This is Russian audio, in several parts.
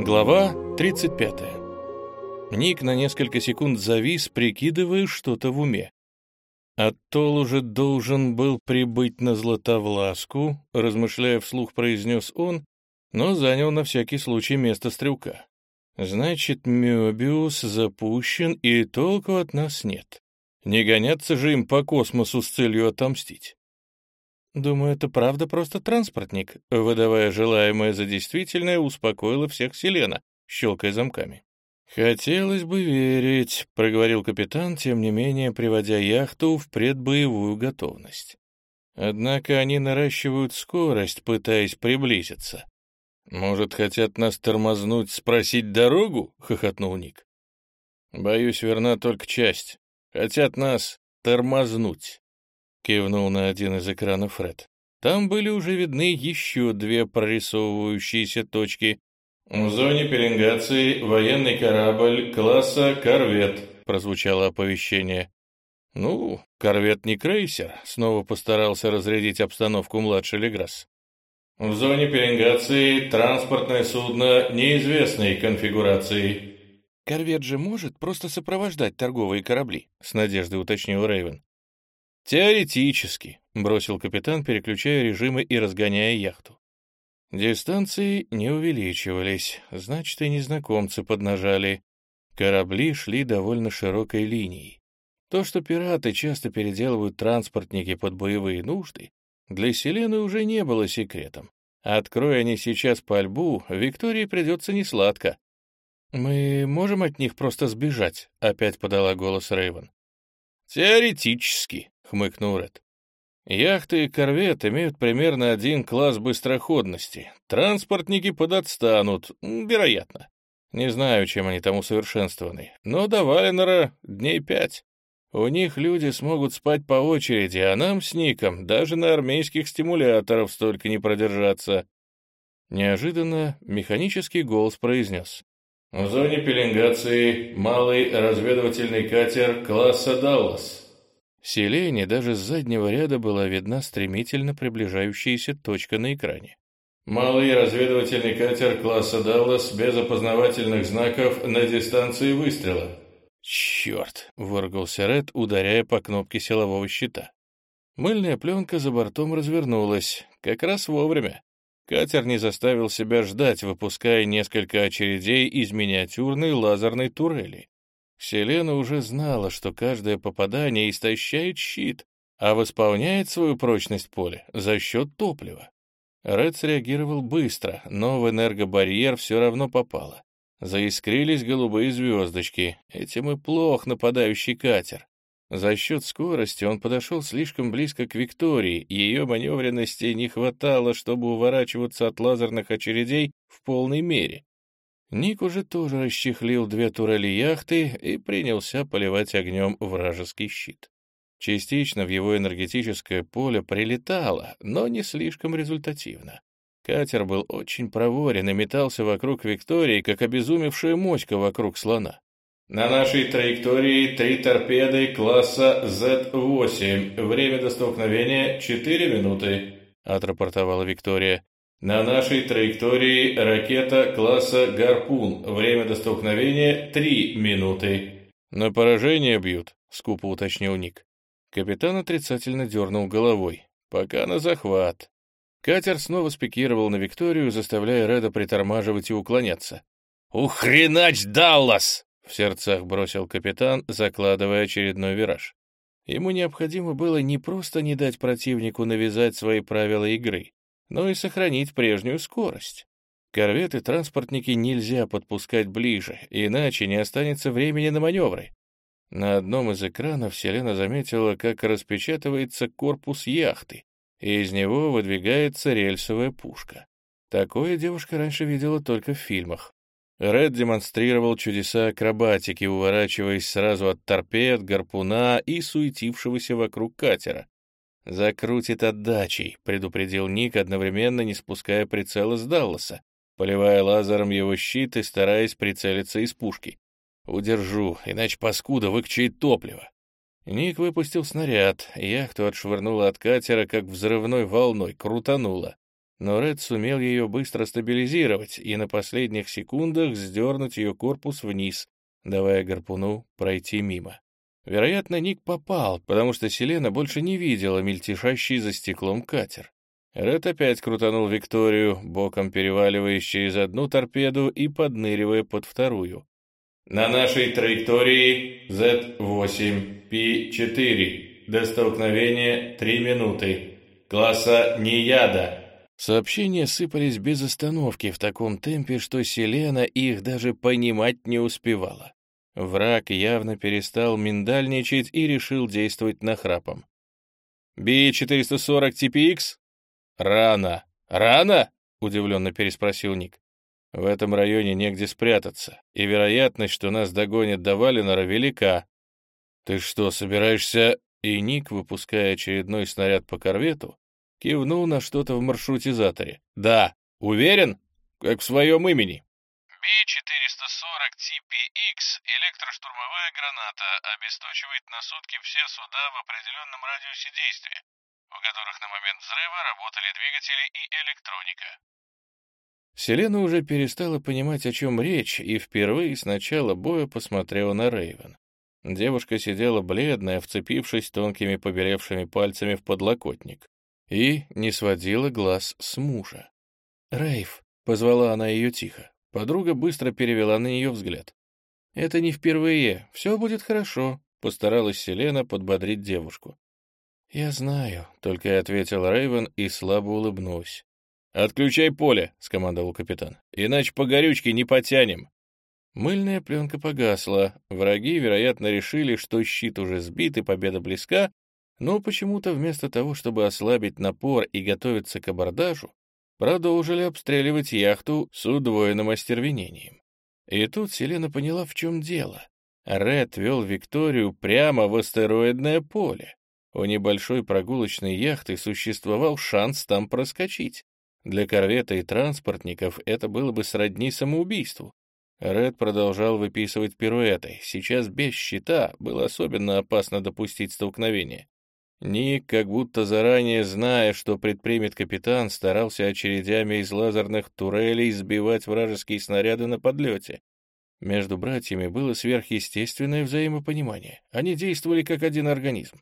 Глава 35. Ник на несколько секунд завис, прикидывая что-то в уме. «Аттол уже должен был прибыть на Златовласку», размышляя вслух, произнес он, но занял на всякий случай место стрелка. «Значит, Мёбиус запущен, и толку от нас нет. Не гоняться же им по космосу с целью отомстить». «Думаю, это правда просто транспортник», выдавая желаемое за действительное, успокоила всех Селена, щелкая замками. «Хотелось бы верить», — проговорил капитан, тем не менее приводя яхту в предбоевую готовность. «Однако они наращивают скорость, пытаясь приблизиться». «Может, хотят нас тормознуть, спросить дорогу?» — хохотнул Ник. «Боюсь, верна только часть. Хотят нас тормознуть». — кивнул на один из экранов Фред. Там были уже видны еще две прорисовывающиеся точки. «В зоне пеленгации военный корабль класса «Корвет», — прозвучало оповещение. «Ну, корвет не крейсер», — снова постарался разрядить обстановку младший Леграсс. «В зоне пеленгации транспортное судно неизвестной конфигурации». «Корвет же может просто сопровождать торговые корабли», — с надеждой уточнил Рейвен. «Теоретически», — бросил капитан, переключая режимы и разгоняя яхту. Дистанции не увеличивались, значит, и незнакомцы поднажали. Корабли шли довольно широкой линией. То, что пираты часто переделывают транспортники под боевые нужды, для Селены уже не было секретом. Открой они сейчас пальбу, Виктории придется несладко. «Мы можем от них просто сбежать?» — опять подала голос Рейвен. «Теоретически», — хмыкнул Ред. «Яхты и корвет имеют примерно один класс быстроходности. Транспортники подотстанут, вероятно. Не знаю, чем они там усовершенствованы, но до Валенера дней пять. У них люди смогут спать по очереди, а нам с Ником даже на армейских стимуляторов столько не продержаться». Неожиданно механический голос произнес. В зоне пеленгации малый разведывательный катер класса «Даллас». Селене даже с заднего ряда была видна стремительно приближающаяся точка на экране. Малый разведывательный катер класса «Даллас» без опознавательных знаков на дистанции выстрела. «Черт!» — выругался Ред, ударяя по кнопке силового щита. Мыльная пленка за бортом развернулась, как раз вовремя. Катер не заставил себя ждать, выпуская несколько очередей из миниатюрной лазерной турели. Селена уже знала, что каждое попадание истощает щит, а восполняет свою прочность поля за счет топлива. Ред среагировал быстро, но в энергобарьер все равно попало. Заискрились голубые звездочки. Этим и плох нападающий катер. За счет скорости он подошел слишком близко к Виктории, ее маневренности не хватало, чтобы уворачиваться от лазерных очередей в полной мере. Ник уже тоже расчехлил две турели яхты и принялся поливать огнем вражеский щит. Частично в его энергетическое поле прилетало, но не слишком результативно. Катер был очень проворен и метался вокруг Виктории, как обезумевшая моська вокруг слона. На нашей траектории три торпеды класса Z8. Время до столкновения 4 минуты, отрапортовала Виктория. На нашей траектории ракета класса «Гарпун». Время до столкновения 3 минуты. На поражение бьют, скупо уточнил Ник. Капитан отрицательно дернул головой. Пока на захват. Катер снова спикировал на Викторию, заставляя Реда притормаживать и уклоняться. «Ухренач, Даллас!» В сердцах бросил капитан, закладывая очередной вираж. Ему необходимо было не просто не дать противнику навязать свои правила игры, но и сохранить прежнюю скорость. Корветы-транспортники нельзя подпускать ближе, иначе не останется времени на маневры. На одном из экранов Селена заметила, как распечатывается корпус яхты, и из него выдвигается рельсовая пушка. Такое девушка раньше видела только в фильмах. Ред демонстрировал чудеса акробатики, уворачиваясь сразу от торпед, гарпуна и суетившегося вокруг катера. «Закрутит отдачей», — предупредил Ник, одновременно не спуская прицела с Далласа, поливая лазером его щит и стараясь прицелиться из пушки. «Удержу, иначе паскуда выкчает топливо». Ник выпустил снаряд, яхту отшвырнуло от катера, как взрывной волной, крутануло. но Ред сумел ее быстро стабилизировать и на последних секундах сдернуть ее корпус вниз, давая гарпуну пройти мимо. Вероятно, Ник попал, потому что Селена больше не видела мельтешащий за стеклом катер. Ред опять крутанул Викторию, боком переваливаясь через одну торпеду и подныривая под вторую. «На нашей траектории Z8, P4. До столкновения 3 минуты. Класса не яда». Сообщения сыпались без остановки в таком темпе, что Селена их даже понимать не успевала. Враг явно перестал миндальничать и решил действовать нахрапом. «Би-440 TPX?» «Рано! Рано?» — удивленно переспросил Ник. «В этом районе негде спрятаться, и вероятность, что нас догонят до Валенора, велика. Ты что, собираешься...» И Ник, выпуская очередной снаряд по корвету, кивнул на что-то в маршрутизаторе. «Да, уверен? Как в своем имени». Би-440 TPX — электроштурмовая граната, обесточивает на сутки все суда в определенном радиусе действия в которых на момент взрыва работали двигатели и электроника. Селена уже перестала понимать, о чем речь, и впервые с начала боя посмотрела на Рейвен. Девушка сидела бледная, вцепившись тонкими побелевшими пальцами в подлокотник, и не сводила глаз с мужа. «Рейв», — позвала она ее тихо. Подруга быстро перевела на нее взгляд. «Это не впервые, все будет хорошо», — постаралась Селена подбодрить девушку. «Я знаю», — только ответил Рейвен и слабо улыбнулась. «Отключай поле», — скомандовал капитан, — «иначе по горючке не потянем». Мыльная пленка погасла. Враги, вероятно, решили, что щит уже сбит и победа близка, но почему-то вместо того, чтобы ослабить напор и готовиться к абордажу, продолжили обстреливать яхту с удвоенным остервенением. И тут Селена поняла, в чем дело. Ред вел Викторию прямо в астероидное поле. У небольшой прогулочной яхты существовал шанс там проскочить. Для корвета и транспортников это было бы сродни самоубийству. Ред продолжал выписывать пируэты. Сейчас без щита было особенно опасно допустить столкновение. Ник, как будто заранее зная, что предпримет капитан, старался очередями из лазерных турелей сбивать вражеские снаряды на подлете. Между братьями было сверхъестественное взаимопонимание. Они действовали как один организм.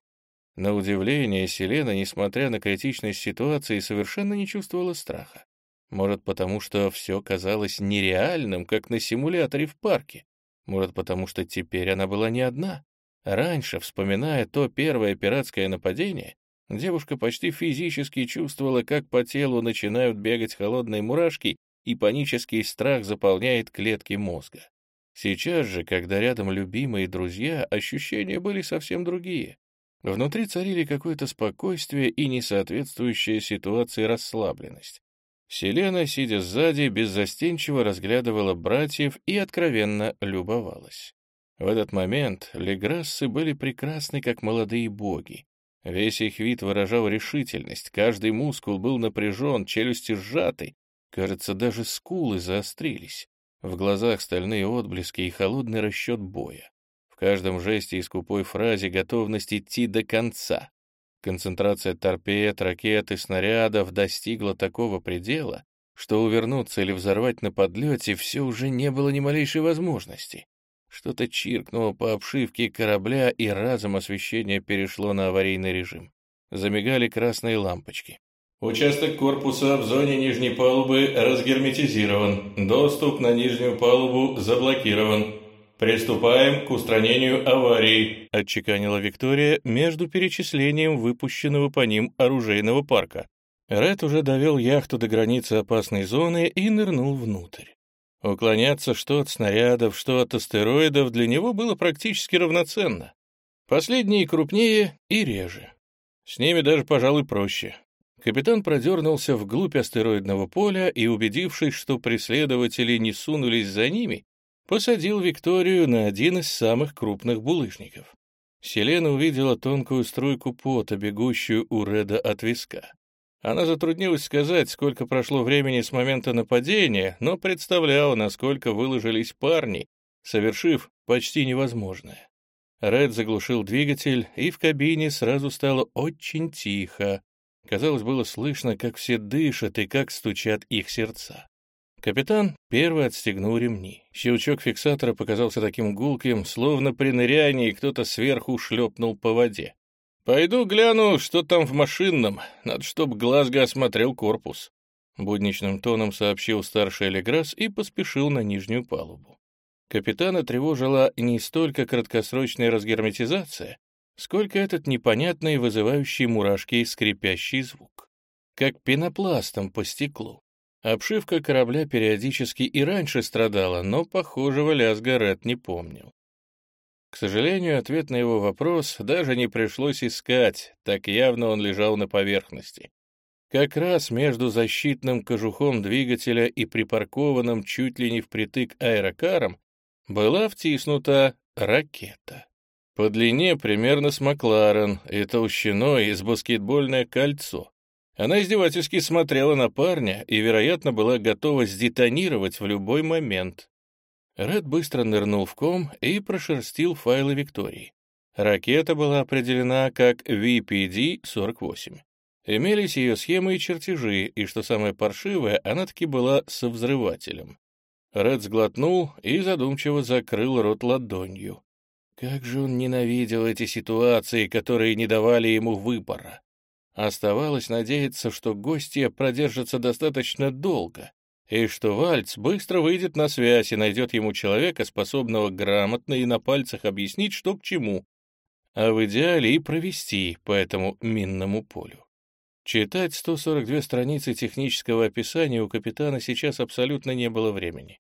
На удивление, Селена, несмотря на критичность ситуации, совершенно не чувствовала страха. Может, потому что все казалось нереальным, как на симуляторе в парке. Может, потому что теперь она была не одна. Раньше, вспоминая то первое пиратское нападение, девушка почти физически чувствовала, как по телу начинают бегать холодные мурашки, и панический страх заполняет клетки мозга. Сейчас же, когда рядом любимые друзья, ощущения были совсем другие. Внутри царили какое-то спокойствие и несоответствующая ситуации расслабленность. Селена, сидя сзади, беззастенчиво разглядывала братьев и откровенно любовалась. В этот момент леграссы были прекрасны, как молодые боги. Весь их вид выражал решительность, каждый мускул был напряжен, челюсти сжаты, кажется, даже скулы заострились. В глазах стальные отблески и холодный расчет боя. В каждом жесте и скупой фразе готовность идти до конца. Концентрация торпед, ракет и снарядов достигла такого предела, что увернуться или взорвать на подлете все уже не было ни малейшей возможности. Что-то чиркнуло по обшивке корабля, и разом освещение перешло на аварийный режим. Замигали красные лампочки. Участок корпуса в зоне нижней палубы разгерметизирован. Доступ на нижнюю палубу заблокирован. «Приступаем к устранению аварии», — отчеканила Виктория между перечислением выпущенного по ним оружейного парка. Ред уже довел яхту до границы опасной зоны и нырнул внутрь. Уклоняться что от снарядов, что от астероидов для него было практически равноценно. Последние крупнее и реже. С ними даже, пожалуй, проще. Капитан продернулся вглубь астероидного поля и, убедившись, что преследователи не сунулись за ними, посадил Викторию на один из самых крупных булыжников. Селена увидела тонкую струйку пота, бегущую у Реда от виска. Она затруднилась сказать, сколько прошло времени с момента нападения, но представляла, насколько выложились парни, совершив почти невозможное. Ред заглушил двигатель, и в кабине сразу стало очень тихо. Казалось, было слышно, как все дышат и как стучат их сердца. Капитан первый отстегнул ремни. Щелчок фиксатора показался таким гулким, словно при нырянии кто-то сверху шлепнул по воде. «Пойду гляну, что там в машинном. Надо, чтоб Глазго осмотрел корпус». Будничным тоном сообщил старший Леграс и поспешил на нижнюю палубу. Капитана тревожила не столько краткосрочная разгерметизация, сколько этот непонятный, вызывающий мурашки и скрипящий звук. Как пенопластом по стеклу. Обшивка корабля периодически и раньше страдала, но похожего лязга Ред не помнил. К сожалению, ответ на его вопрос даже не пришлось искать, так явно он лежал на поверхности. Как раз между защитным кожухом двигателя и припаркованным чуть ли не впритык аэрокаром была втиснута ракета. По длине примерно с Макларен и толщиной из баскетбольное кольцо. Она издевательски смотрела на парня и, вероятно, была готова сдетонировать в любой момент. Ред быстро нырнул в ком и прошерстил файлы Виктории. Ракета была определена как VPD-48. Имелись ее схемы и чертежи, и, что самое паршивое, она таки была со взрывателем. Ред сглотнул и задумчиво закрыл рот ладонью. Как же он ненавидел эти ситуации, которые не давали ему выбора. Оставалось надеяться, что гостья продержится достаточно долго, и что Вальц быстро выйдет на связь и найдет ему человека, способного грамотно и на пальцах объяснить, что к чему, а в идеале и провести по этому минному полю. Читать 142 страницы технического описания у капитана сейчас абсолютно не было времени.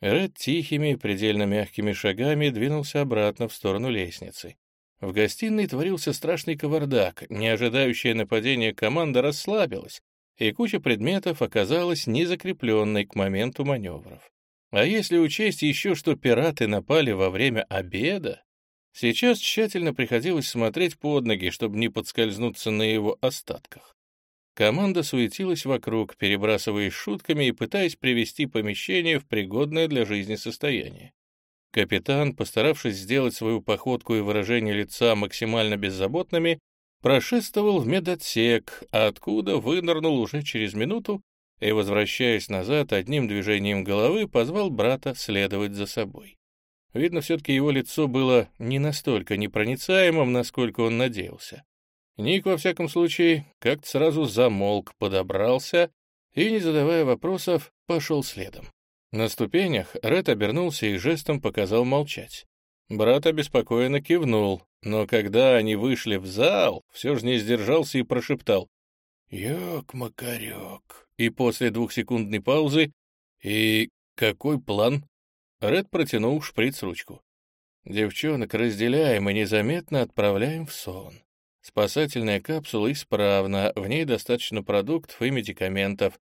Ред тихими, предельно мягкими шагами двинулся обратно в сторону лестницы. В гостиной творился страшный кавардак, не ожидающая нападения команда расслабилась, и куча предметов оказалась незакрепленной к моменту маневров. А если учесть еще, что пираты напали во время обеда, сейчас тщательно приходилось смотреть под ноги, чтобы не подскользнуться на его остатках. Команда суетилась вокруг, перебрасываясь шутками и пытаясь привести помещение в пригодное для жизни состояние. Капитан, постаравшись сделать свою походку и выражение лица максимально беззаботными, прошествовал в медотсек, откуда вынырнул уже через минуту и, возвращаясь назад, одним движением головы позвал брата следовать за собой. Видно, все-таки его лицо было не настолько непроницаемым, насколько он надеялся. Ник, во всяком случае, как-то сразу замолк, подобрался и, не задавая вопросов, пошел следом. На ступенях Ред обернулся и жестом показал молчать. Брат обеспокоенно кивнул, но когда они вышли в зал, все же не сдержался и прошептал «Ёк-макарёк». И после двухсекундной паузы «И какой план?» Ред протянул шприц-ручку. «Девчонок разделяем и незаметно отправляем в сон. Спасательная капсула исправна, в ней достаточно продуктов и медикаментов.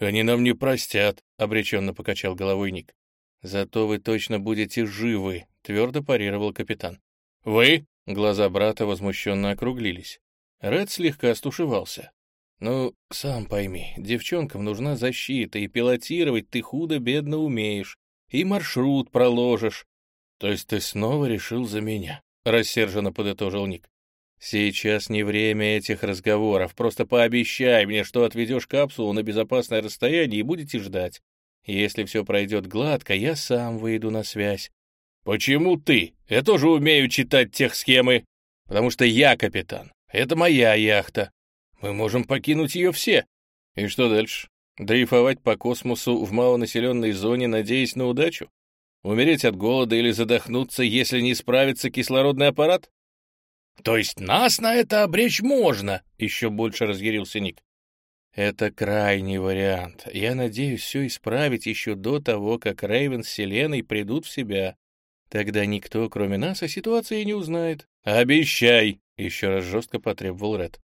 Они нам не простят, — обреченно покачал головой Ник. Зато вы точно будете живы, — твердо парировал капитан. Вы? Глаза брата возмущенно округлились. Ред слегка стушевался. «Ну, сам пойми, девчонкам нужна защита, и пилотировать ты худо-бедно умеешь, и маршрут проложишь». «То есть ты снова решил за меня?» — рассерженно подытожил Ник. «Сейчас не время этих разговоров. Просто пообещай мне, что отведешь капсулу на безопасное расстояние и будете ждать. Если все пройдет гладко, я сам выйду на связь». «Почему ты? Я тоже умею читать тех схемы. Потому что я капитан. Это моя яхта. Мы можем покинуть ее все. И что дальше? Дрейфовать по космосу в малонаселенной зоне, надеясь на удачу? Умереть от голода или задохнуться, если не справится кислородный аппарат? «То есть нас на это обречь можно?» — еще больше разъярился Ник. «Это крайний вариант. Я надеюсь все исправить еще до того, как Рейвен с Селеной придут в себя. Тогда никто, кроме нас, о ситуации не узнает». «Обещай!» — еще раз жестко потребовал Ред.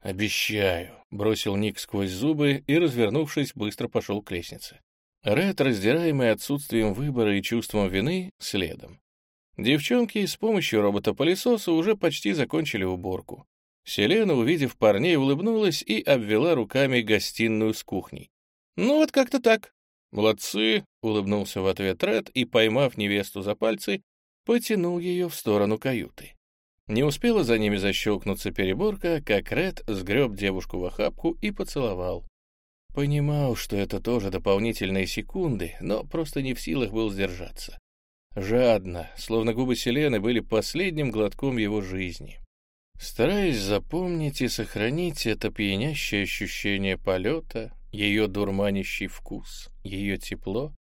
«Обещаю», — бросил Ник сквозь зубы и, развернувшись, быстро пошел к лестнице. Ред, раздираемый отсутствием выбора и чувством вины, следом. Девчонки с помощью робота-пылесоса уже почти закончили уборку. Селена, увидев парней, улыбнулась и обвела руками гостиную с кухней. «Ну вот как-то так». «Молодцы», — улыбнулся в ответ Ред и, поймав невесту за пальцы, потянул ее в сторону каюты. Не успела за ними защелкнуться переборка, как Ред сгреб девушку в охапку и поцеловал. Понимал, что это тоже дополнительные секунды, но просто не в силах был сдержаться. Жадно, словно губы Селены были последним глотком его жизни. Стараясь запомнить и сохранить это пьянящее ощущение полета, ее дурманящий вкус, ее тепло,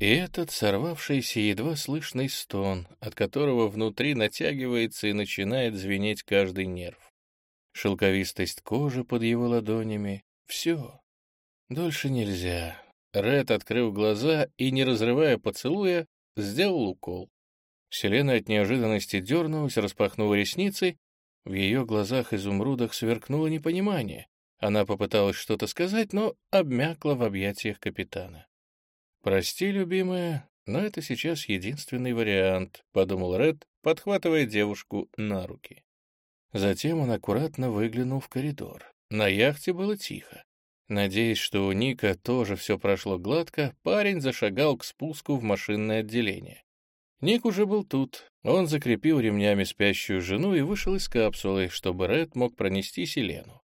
и этот сорвавшийся едва слышный стон, от которого внутри натягивается и начинает звенеть каждый нерв. Шелковистость кожи под его ладонями — все. Дольше нельзя. Ред открыл глаза и, не разрывая поцелуя, сделал укол. Селена от неожиданности дернулась, распахнула ресницы. В ее глазах-изумрудах сверкнуло непонимание. Она попыталась что-то сказать, но обмякла в объятиях капитана. «Прости, любимая, но это сейчас единственный вариант», — подумал Ред, подхватывая девушку на руки. Затем он аккуратно выглянул в коридор. На яхте было тихо. Надеясь, что у Ника тоже все прошло гладко, парень зашагал к спуску в машинное отделение. Ник уже был тут. Он закрепил ремнями спящую жену и вышел из капсулы, чтобы Ред мог пронести Селену.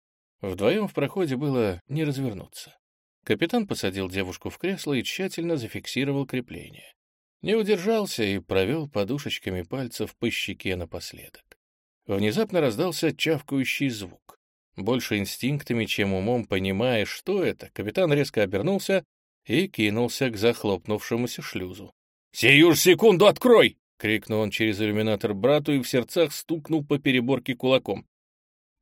Вдвоем в проходе было не развернуться. Капитан посадил девушку в кресло и тщательно зафиксировал крепление. Не удержался и провел подушечками пальцев по щеке напоследок. Внезапно раздался чавкающий звук. Больше инстинктами, чем умом понимая, что это, капитан резко обернулся и кинулся к захлопнувшемуся шлюзу. «Сию ж секунду открой!» — крикнул он через иллюминатор брату и в сердцах стукнул по переборке кулаком.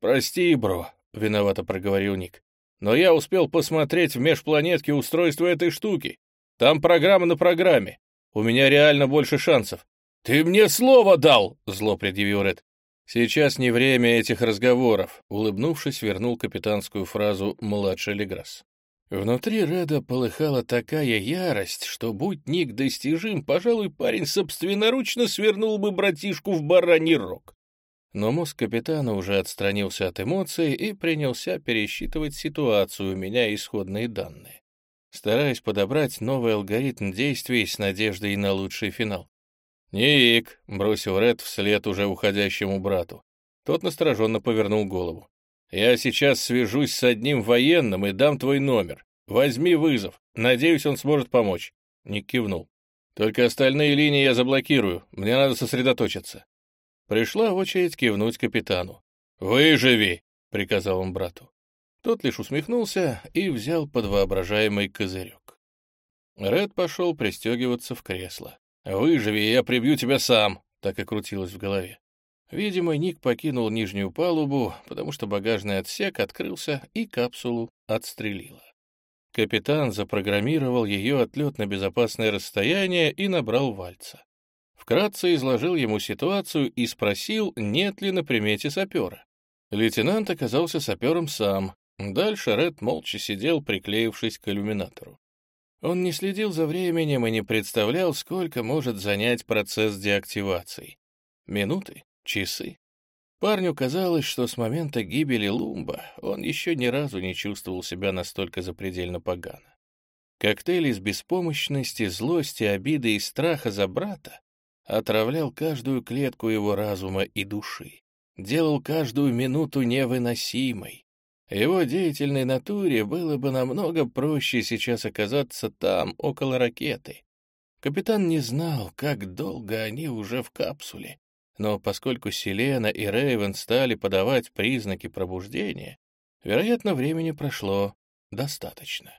«Прости, бро», — виновато проговорил Ник но я успел посмотреть в межпланетке устройство этой штуки. Там программа на программе. У меня реально больше шансов. «Ты мне слово дал!» — зло предъявил Ред. «Сейчас не время этих разговоров», — улыбнувшись, вернул капитанскую фразу младший Леграсс. Внутри Реда полыхала такая ярость, что, будь Ник достижим, пожалуй, парень собственноручно свернул бы братишку в бараний рог но мозг капитана уже отстранился от эмоций и принялся пересчитывать ситуацию, меняя исходные данные, стараясь подобрать новый алгоритм действий с надеждой на лучший финал. «Ник!» — бросил Ред вслед уже уходящему брату. Тот настороженно повернул голову. «Я сейчас свяжусь с одним военным и дам твой номер. Возьми вызов. Надеюсь, он сможет помочь». Ник кивнул. «Только остальные линии я заблокирую. Мне надо сосредоточиться». Пришла очередь кивнуть капитану. «Выживи!» — приказал он брату. Тот лишь усмехнулся и взял под воображаемый козырек. Ред пошел пристегиваться в кресло. «Выживи, я прибью тебя сам!» — так и крутилось в голове. Видимо, Ник покинул нижнюю палубу, потому что багажный отсек открылся и капсулу отстрелило. Капитан запрограммировал ее отлет на безопасное расстояние и набрал вальца. Вкратце изложил ему ситуацию и спросил, нет ли на примете сапера. Лейтенант оказался сапером сам. Дальше Ред молча сидел, приклеившись к иллюминатору. Он не следил за временем и не представлял, сколько может занять процесс деактивации. Минуты? Часы? Парню казалось, что с момента гибели Лумба он еще ни разу не чувствовал себя настолько запредельно погано. Коктейль из беспомощности, злости, обиды и страха за брата отравлял каждую клетку его разума и души, делал каждую минуту невыносимой. Его деятельной натуре было бы намного проще сейчас оказаться там, около ракеты. Капитан не знал, как долго они уже в капсуле, но поскольку Селена и Рейвен стали подавать признаки пробуждения, вероятно, времени прошло достаточно.